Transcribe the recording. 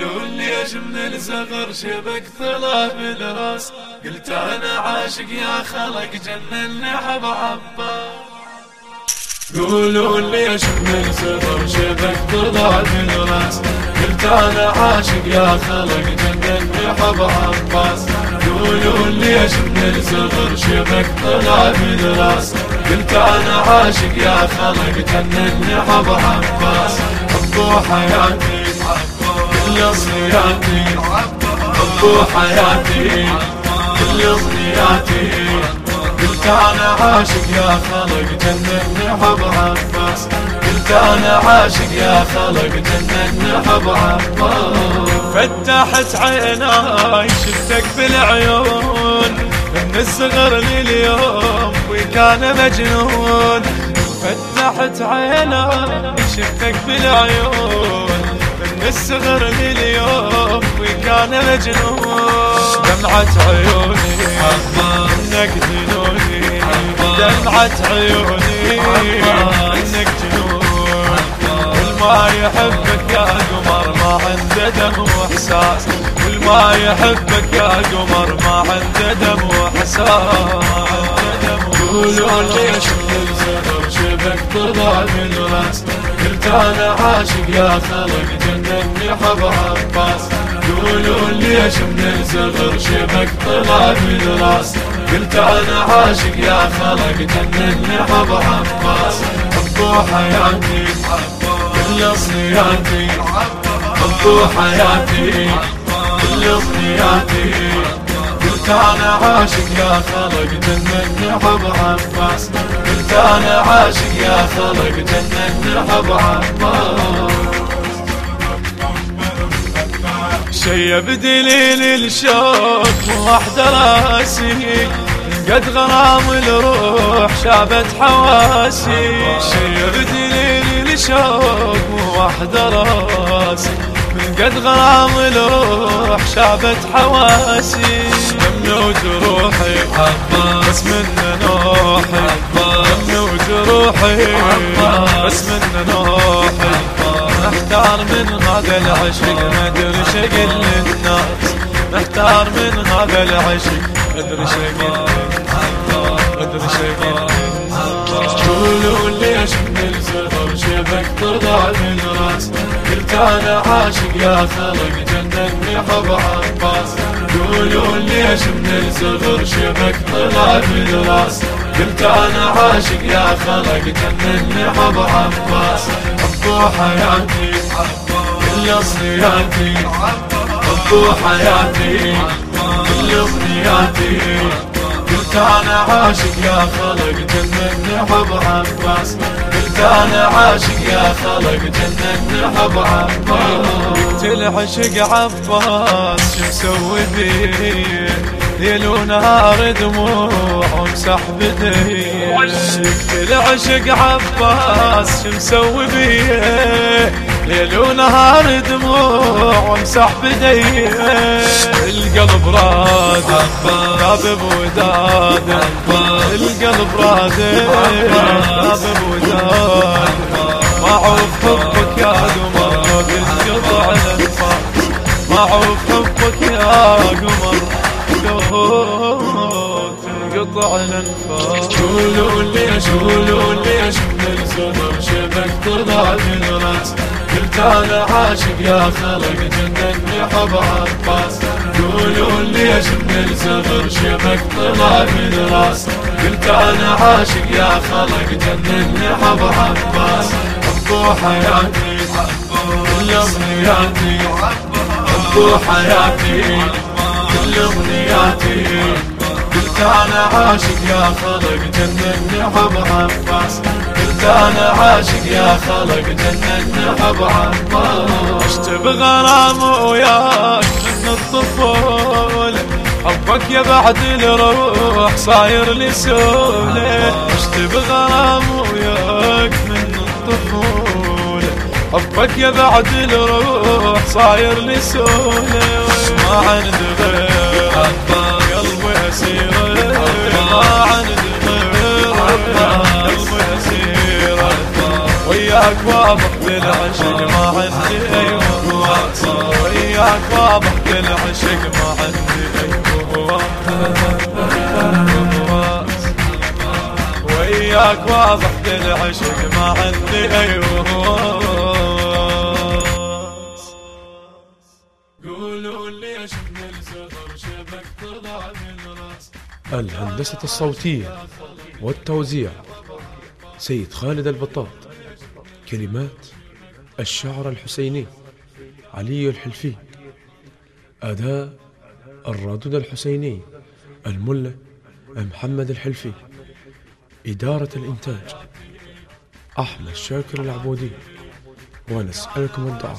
قولوا ليش من الزغر شبك طلع بالراس قلت أنا عاشق يا خلق جنني حب عباس قولوا ليش من الزغر شبك طلع بالراس قلت أنا عاشق يا خلق جنني حب عباس قولوا ليش من الزغر شبك طلع بالراس قلت أنا عاشق يا خلق جنني حب عباس حبوا حياتي كل حياتي كل قلت أنا عاشق يا خلق جنني حب عباس. قلت أنا عاشق يا خلق جنني حب عباس. فتحت عيناي شفتك بالعيون. من الصغر لليوم وكان مجنون. فتحت عيناي شفتك بالعيون. من الصغر لليوم وكان مجنون. دمعة عيوني. إنك جنوني. دمعة عيوني. إنك جنون. ما يحبك يا قمر ما عنده دم وإحساس. كل ما يحبك يا قمر ما عنده دم وإحساس. قولوا ليش الزهر شبك طلع من راس قلت أنا عاشق يا خلق جنني حب عباس. قولوا ليش من الزغر شبك طلع من راس قلت أنا عاشق يا خلق جنني حب عباس. حبوا حياتي كل صياتي حبوا حياتي كل صياتي قلت أنا عاشق يا خلق جنني حب عباس. قلت أنا عاشق يا خلق جنني حب عباس. شي بدليل الشوق وحده راسي. قد غرام الروح شابت حواسي. شي بدليل الشوق وحده راسي. قد غرام الروح شابت حواسي. دمي وجروحي. بس من نوحي. دمي وجروحي. بس من نوحي. محتار من هذا العشق ما أدري شقل للناس. محتار من هذا العشق ما أدري شقل ما أدري شقل أنا عاشق يا خلق جنني حب عباس. قولوا ليش من الزهر شبك طلع من راس قلت أنا عاشق يا خلق جنني حب عباس. حبوا حياتي كل صياتي حبوا حياتي كل صياتي قلت أنا عاشق يا خلق جنني حب عباس. أنا عاشق يا خلق جنني حب عباس. العشق عباس شو مسوي بيه ليل ونهار دموع ومسح بديه العشق عباس شو مسوي بيه ليل ونهار دموع ومسح بديه القلب راد باب بوداد القلب راد باب بوداد معروف حبك يا قمر بالقطع الانفاس معروف حبك يا قمر تنقطع الأنفاس. قولوا ليش قولوا ليش من الزهر شبك تضع من أنا عاشق يا خلق جنني حب عباس. قولوا ليش من الزهر شبك طلع من راس. قلت أنا عاشق يا خلق جنني حب عباس. حبوا حياتي كل أمنياتي. حبوا حياتي كل أمنياتي. قلت أنا عاشق يا خلق جنني حب عباس. أنا عاشق يا خلق جنني حب عباس عشت بغرام وياك من الطفولة. حبك يا بعد الروح صاير لي سولة عشت بغرام وياك من الطفولة. حبك يا بعد الروح صاير لي سولة ما عندي وياك واضح بالعشق ما عندي اي وياك واضح كل عشق ما عندي وهواس وياك واضح كل عشق ما عندي وهواس قولوا راس. الهندسة الصوتية والتوزيع سيد خالد البطاط. كلمات الشاعر الحسيني علي الحلفي أداء الرادود الحسيني الملة محمد الحلفي إدارة الإنتاج أحمد شاكر العبودي ونسألكم الدعاء.